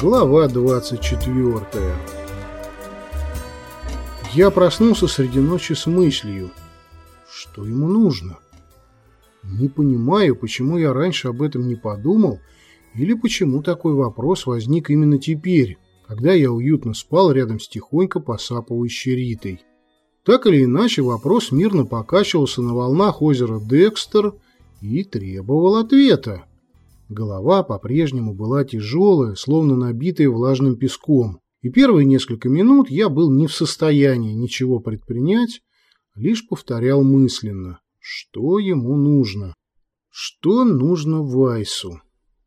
Глава 24 Я проснулся среди ночи с мыслью, что ему нужно. Не понимаю, почему я раньше об этом не подумал, или почему такой вопрос возник именно теперь, когда я уютно спал рядом с тихонько посапывающей Ритой. Так или иначе, вопрос мирно покачивался на волнах озера Декстер и требовал ответа. Голова по-прежнему была тяжелая, словно набитая влажным песком, и первые несколько минут я был не в состоянии ничего предпринять, лишь повторял мысленно, что ему нужно. Что нужно Вайсу?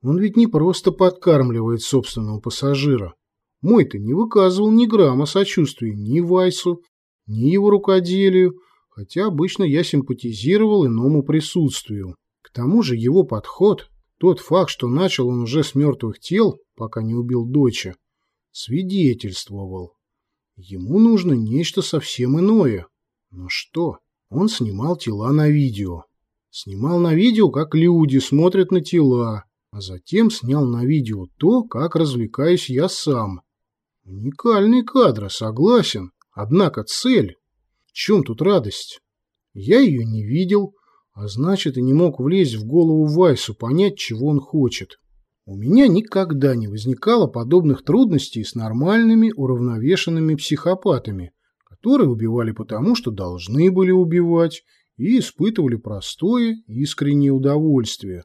Он ведь не просто подкармливает собственного пассажира. Мой-то не выказывал ни грамма сочувствия ни Вайсу, ни его рукоделию, хотя обычно я симпатизировал иному присутствию. К тому же его подход тот факт, что начал он уже с мертвых тел, пока не убил дочь, свидетельствовал. Ему нужно нечто совсем иное. Но что? Он снимал тела на видео. Снимал на видео, как люди смотрят на тела, а затем снял на видео то, как развлекаюсь я сам. Уникальный кадр, согласен. Однако цель. В чем тут радость? Я ее не видел, а значит, и не мог влезть в голову Вайсу, понять, чего он хочет. У меня никогда не возникало подобных трудностей с нормальными, уравновешенными психопатами, которые убивали потому, что должны были убивать, и испытывали простое, искреннее удовольствие.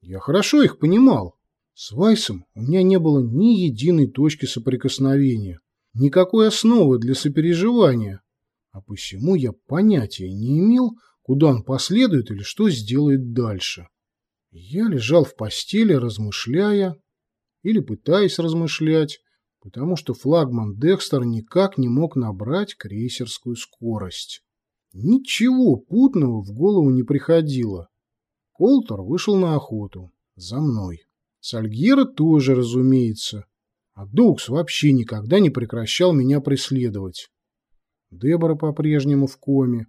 Я хорошо их понимал. С Вайсом у меня не было ни единой точки соприкосновения, никакой основы для сопереживания, а посему я понятия не имел, куда он последует или что сделает дальше. Я лежал в постели, размышляя или пытаясь размышлять, потому что флагман Декстер никак не мог набрать крейсерскую скорость. Ничего путного в голову не приходило. Колтер вышел на охоту. За мной. Сальгера тоже, разумеется. А Дукс вообще никогда не прекращал меня преследовать. Дебора по-прежнему в коме.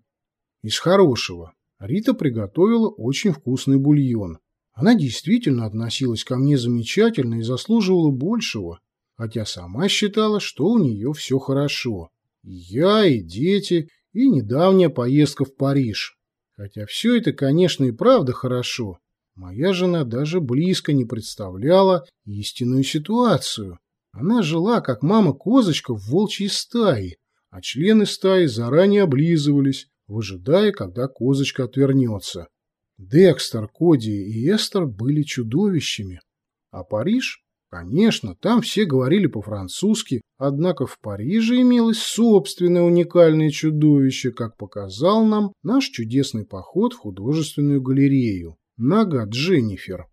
Из хорошего. Рита приготовила очень вкусный бульон. Она действительно относилась ко мне замечательно и заслуживала большего, хотя сама считала, что у нее все хорошо. И я, и дети, и недавняя поездка в Париж. Хотя все это, конечно, и правда хорошо. Моя жена даже близко не представляла истинную ситуацию. Она жила, как мама-козочка в волчьей стае, а члены стаи заранее облизывались, выжидая, когда козочка отвернется. Декстер, Коди и Эстер были чудовищами. А Париж? Конечно, там все говорили по-французски, однако в Париже имелось собственное уникальное чудовище, как показал нам наш чудесный поход в художественную галерею. Нога Дженнифер.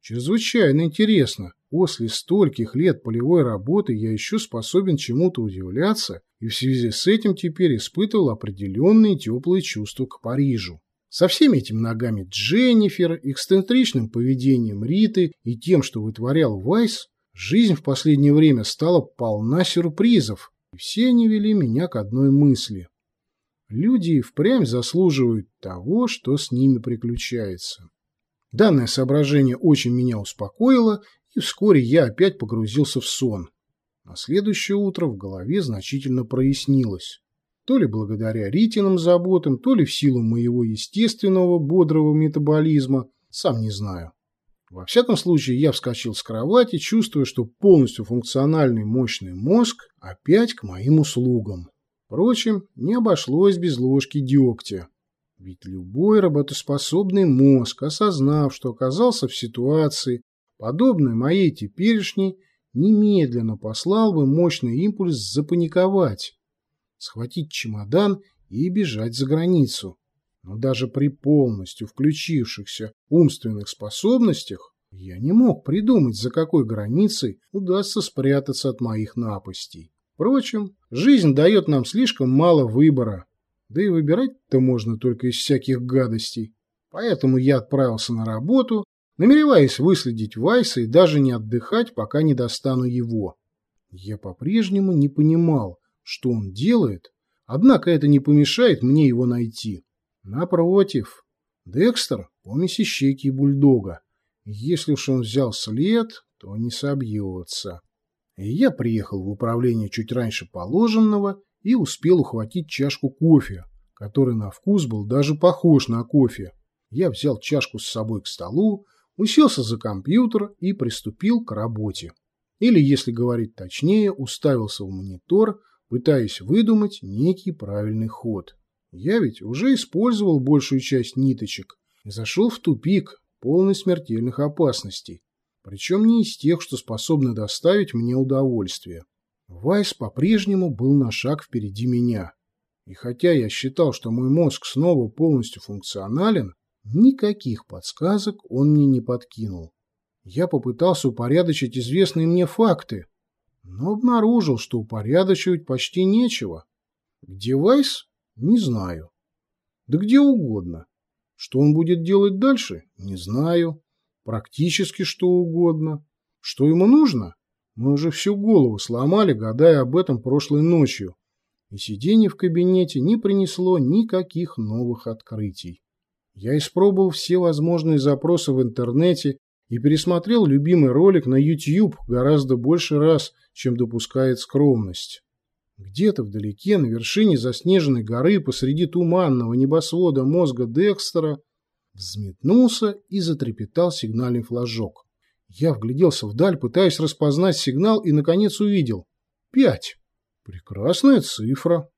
Чрезвычайно интересно. После стольких лет полевой работы я еще способен чему-то удивляться и в связи с этим теперь испытывал определенные теплые чувства к Парижу. Со всеми этими ногами Дженнифер, эксцентричным поведением Риты и тем, что вытворял Вайс, жизнь в последнее время стала полна сюрпризов, и все они вели меня к одной мысли. Люди впрямь заслуживают того, что с ними приключается. Данное соображение очень меня успокоило, и вскоре я опять погрузился в сон. На следующее утро в голове значительно прояснилось. То ли благодаря Ритиным заботам, то ли в силу моего естественного бодрого метаболизма, сам не знаю. Во всяком случае, я вскочил с кровати, чувствуя, что полностью функциональный мощный мозг опять к моим услугам. Впрочем, не обошлось без ложки дегтя. Ведь любой работоспособный мозг, осознав, что оказался в ситуации, подобной моей теперешней, немедленно послал бы мощный импульс запаниковать, схватить чемодан и бежать за границу. Но даже при полностью включившихся умственных способностях я не мог придумать, за какой границей удастся спрятаться от моих напастей. Впрочем, жизнь дает нам слишком мало выбора, да и выбирать-то можно только из всяких гадостей. Поэтому я отправился на работу, намереваясь выследить Вайса и даже не отдыхать, пока не достану его. Я по-прежнему не понимал, что он делает, однако это не помешает мне его найти. Напротив, Декстер – помесь ищейки и бульдога. Если уж он взял след, то не собьется. Я приехал в управление чуть раньше положенного и успел ухватить чашку кофе, который на вкус был даже похож на кофе. Я взял чашку с собой к столу, уселся за компьютер и приступил к работе. Или, если говорить точнее, уставился в монитор, пытаясь выдумать некий правильный ход. Я ведь уже использовал большую часть ниточек и зашел в тупик, полный смертельных опасностей. Причем не из тех, что способны доставить мне удовольствие. Вайс по-прежнему был на шаг впереди меня. И хотя я считал, что мой мозг снова полностью функционален, никаких подсказок он мне не подкинул. Я попытался упорядочить известные мне факты, но обнаружил, что упорядочивать почти нечего. Где Вайс? Не знаю. Да где угодно. Что он будет делать дальше? Не знаю. Практически что угодно. Что ему нужно? Мы уже всю голову сломали, гадая об этом прошлой ночью, и сидение в кабинете не принесло никаких новых открытий. Я испробовал все возможные запросы в интернете и пересмотрел любимый ролик на YouTube гораздо больше раз, чем допускает скромность. Где-то вдалеке, на вершине заснеженной горы, посреди туманного небосвода мозга Декстера, взметнулся и затрепетал сигнальный флажок. Я вгляделся вдаль, пытаясь распознать сигнал, и, наконец, увидел. Пять. Прекрасная цифра.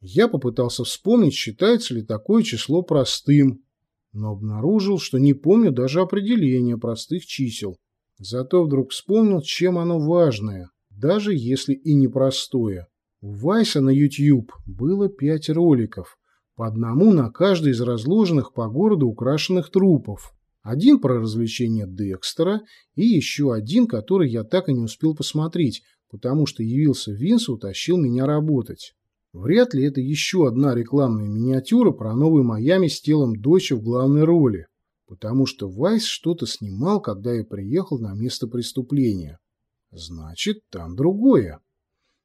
Я попытался вспомнить, считается ли такое число простым, но обнаружил, что не помню даже определения простых чисел. Зато вдруг вспомнил, чем оно важное, даже если и непростое. У Вайса на YouTube было пять роликов, по одному на каждый из разложенных по городу украшенных трупов. Один про развлечения Декстера и еще один, который я так и не успел посмотреть, потому что явился Винс и утащил меня работать. Вряд ли это еще одна рекламная миниатюра про новый Майами с телом дочи в главной роли, потому что Вайс что-то снимал, когда я приехал на место преступления. Значит, там другое.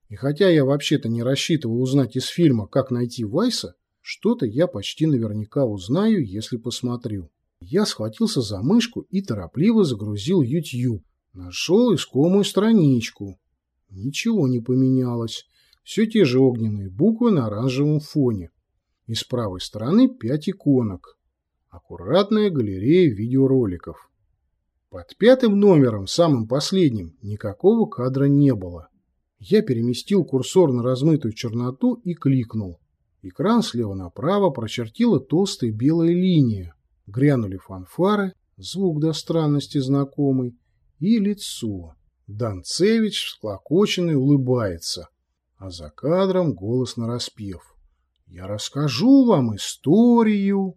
И хотя я вообще-то не рассчитывал узнать из фильма, как найти Вайса, что-то я почти наверняка узнаю, если посмотрю. Я схватился за мышку и торопливо загрузил YouTube. Нашел искомую страничку. Ничего не поменялось. Все те же огненные буквы на оранжевом фоне. И с правой стороны пять иконок. Аккуратная галерея видеороликов. Под пятым номером, самым последним, никакого кадра не было. Я переместил курсор на размытую черноту и кликнул. Экран слева направо прочертила толстая белая линия. Грянули фанфары, звук до странности знакомый, и лицо. Данцевич, всклокоченный, улыбается а за кадром голос нараспев. «Я расскажу вам историю!»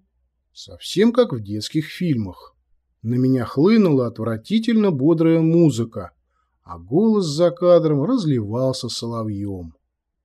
Совсем как в детских фильмах. На меня хлынула отвратительно бодрая музыка, а голос за кадром разливался соловьем.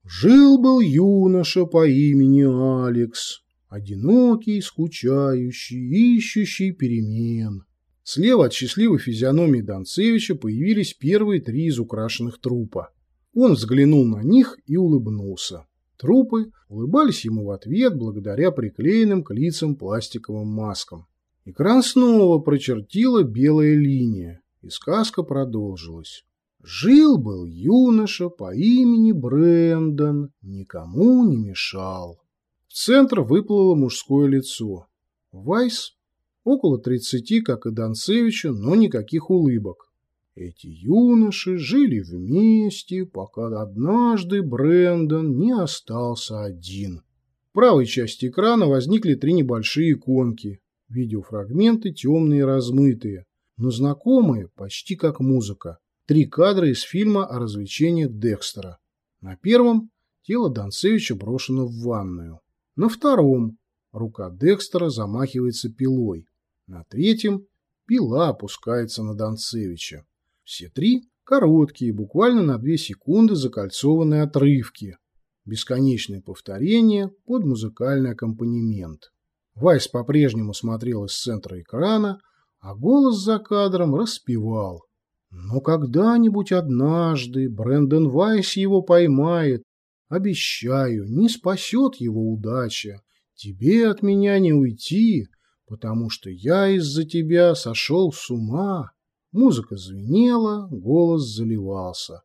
Жил-был юноша по имени Алекс, одинокий, скучающий, ищущий перемен. Слева от счастливой физиономии Донцевича появились первые три из украшенных трупа. Он взглянул на них и улыбнулся. Трупы улыбались ему в ответ благодаря приклеенным к лицам пластиковым маскам. Экран снова прочертила белая линия, и сказка продолжилась. Жил-был юноша по имени Брэндон, никому не мешал. В центр выплыло мужское лицо. Вайс около тридцати, как и Донцевича, но никаких улыбок. Эти юноши жили вместе, пока однажды Брэндон не остался один. В правой части экрана возникли три небольшие иконки. Видеофрагменты темные размытые, но знакомые почти как музыка. Три кадра из фильма о развлечениях Декстера. На первом тело Донцевича брошено в ванную. На втором рука Декстера замахивается пилой. На третьем пила опускается на Донцевича. Все три короткие, буквально на две секунды закольцованные отрывки. Бесконечные повторения под музыкальный аккомпанемент. Вайс по-прежнему смотрел из центра экрана, а голос за кадром распевал. Но когда-нибудь однажды Брэндон Вайс его поймает. Обещаю, не спасет его удача. Тебе от меня не уйти, потому что я из-за тебя сошел с ума. Музыка звенела, голос заливался.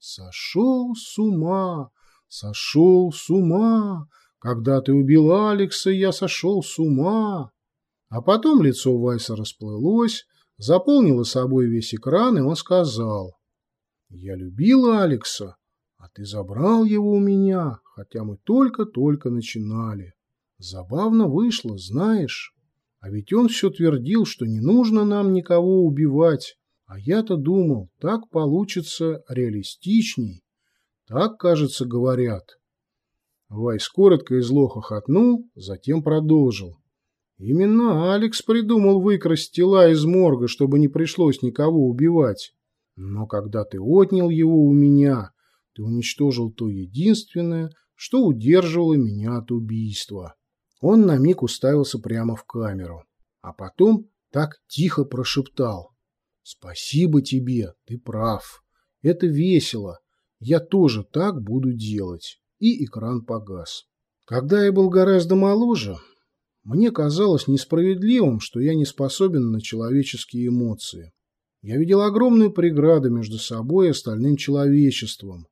Сошел с ума, сошел с ума. Когда ты убил Алекса, я сошел с ума. А потом лицо Вайса расплылось, заполнило собой весь экран, и он сказал, «Я любил Алекса, а ты забрал его у меня, хотя мы только-только начинали. Забавно вышло, знаешь». А ведь он все твердил, что не нужно нам никого убивать. А я-то думал, так получится реалистичней. Так, кажется, говорят. Вайс коротко и зло хохотнул, затем продолжил. Именно Алекс придумал выкрасть тела из морга, чтобы не пришлось никого убивать. Но когда ты отнял его у меня, ты уничтожил то единственное, что удерживало меня от убийства. Он на миг уставился прямо в камеру, а потом так тихо прошептал. «Спасибо тебе, ты прав. Это весело. Я тоже так буду делать». И экран погас. Когда я был гораздо моложе, мне казалось несправедливым, что я не способен на человеческие эмоции. Я видел огромную преграду между собой и остальным человечеством.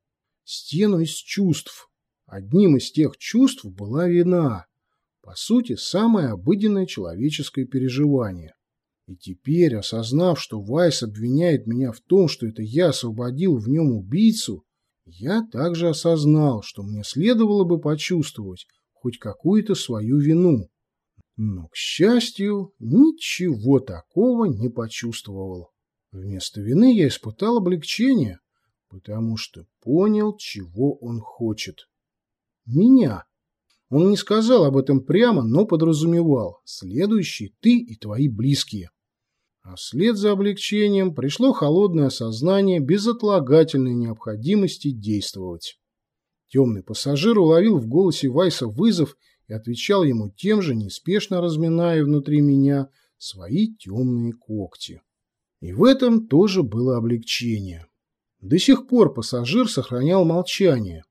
Стену из чувств. Одним из тех чувств была вина. По сути, самое обыденное человеческое переживание. И теперь, осознав, что Вайс обвиняет меня в том, что это я освободил в нем убийцу, я также осознал, что мне следовало бы почувствовать хоть какую-то свою вину. Но, к счастью, ничего такого не почувствовал. Вместо вины я испытал облегчение, потому что понял, чего он хочет. Меня. Он не сказал об этом прямо, но подразумевал. Следующий ты и твои близкие. А вслед за облегчением пришло холодное осознание безотлагательной необходимости действовать. Темный пассажир уловил в голосе Вайса вызов и отвечал ему тем же, неспешно разминая внутри меня свои темные когти. И в этом тоже было облегчение. До сих пор пассажир сохранял молчание,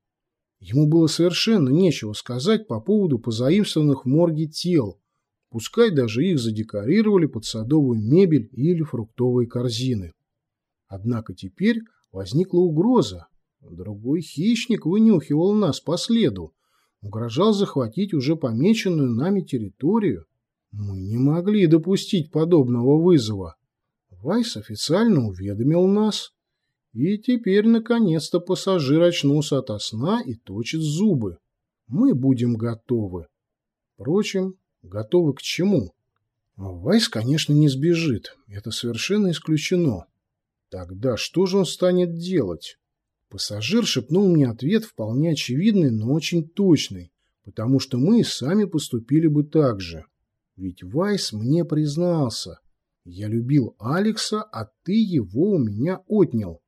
Ему было совершенно нечего сказать по поводу позаимствованных в морге тел, пускай даже их задекорировали под садовую мебель или фруктовые корзины. Однако теперь возникла угроза. Другой хищник вынюхивал нас по следу, угрожал захватить уже помеченную нами территорию. Мы не могли допустить подобного вызова. Вайс официально уведомил нас, и теперь, наконец-то, пассажир очнулся ото сна и точит зубы. Мы будем готовы. Впрочем, готовы к чему? Вайс, конечно, не сбежит. Это совершенно исключено. Тогда что же он станет делать? Пассажир шепнул мне ответ вполне очевидный, но очень точный, потому что мы сами поступили бы так же. Ведь Вайс мне признался. Я любил Алекса, а ты его у меня отнял.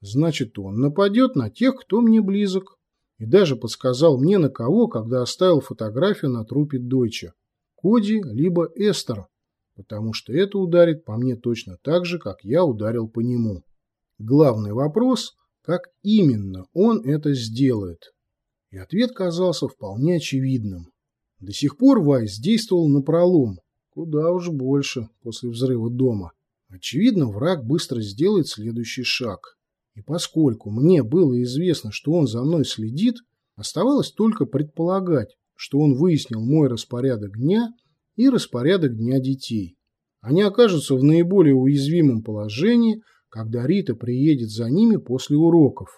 Значит, он нападет на тех, кто мне близок. И даже подсказал мне на кого, когда оставил фотографию на трупе Дойча. Коди либо Эстер, потому что это ударит по мне точно так же, как я ударил по нему. Главный вопрос, как именно он это сделает. И ответ казался вполне очевидным. До сих пор Вайс действовал напролом, куда уж больше после взрыва дома. Очевидно, враг быстро сделает следующий шаг. И поскольку мне было известно, что он за мной следит, оставалось только предполагать, что он выяснил мой распорядок дня и распорядок дня детей. Они окажутся в наиболее уязвимом положении, когда Рита приедет за ними после уроков.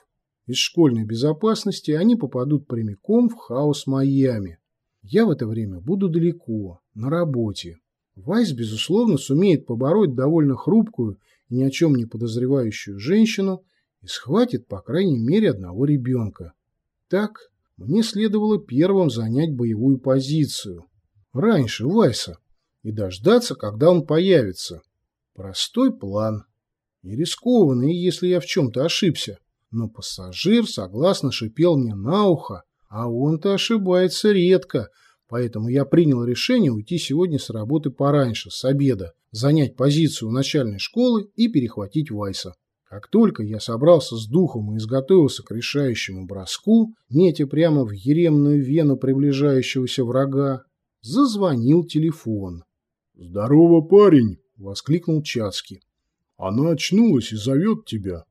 Из школьной безопасности они попадут прямиком в хаос Майами. Я в это время буду далеко, на работе. Вайс, безусловно, сумеет побороть довольно хрупкую и ни о чем не подозревающую женщину и схватит по крайней мере одного ребенка. Так, мне следовало первым занять боевую позицию. Раньше Вайса. И дождаться, когда он появится. Простой план. Не рискованный, если я в чем-то ошибся. Но пассажир согласно шипел мне на ухо, а он-то ошибается редко, Поэтому я принял решение уйти сегодня с работы пораньше, с обеда, занять позицию начальной школы и перехватить Вайса. Как только я собрался с духом и изготовился к решающему броску, метя прямо в еремную вену приближающегося врага, зазвонил телефон. «Здорово, парень!» — воскликнул Чацкий. «Она очнулась и зовет тебя».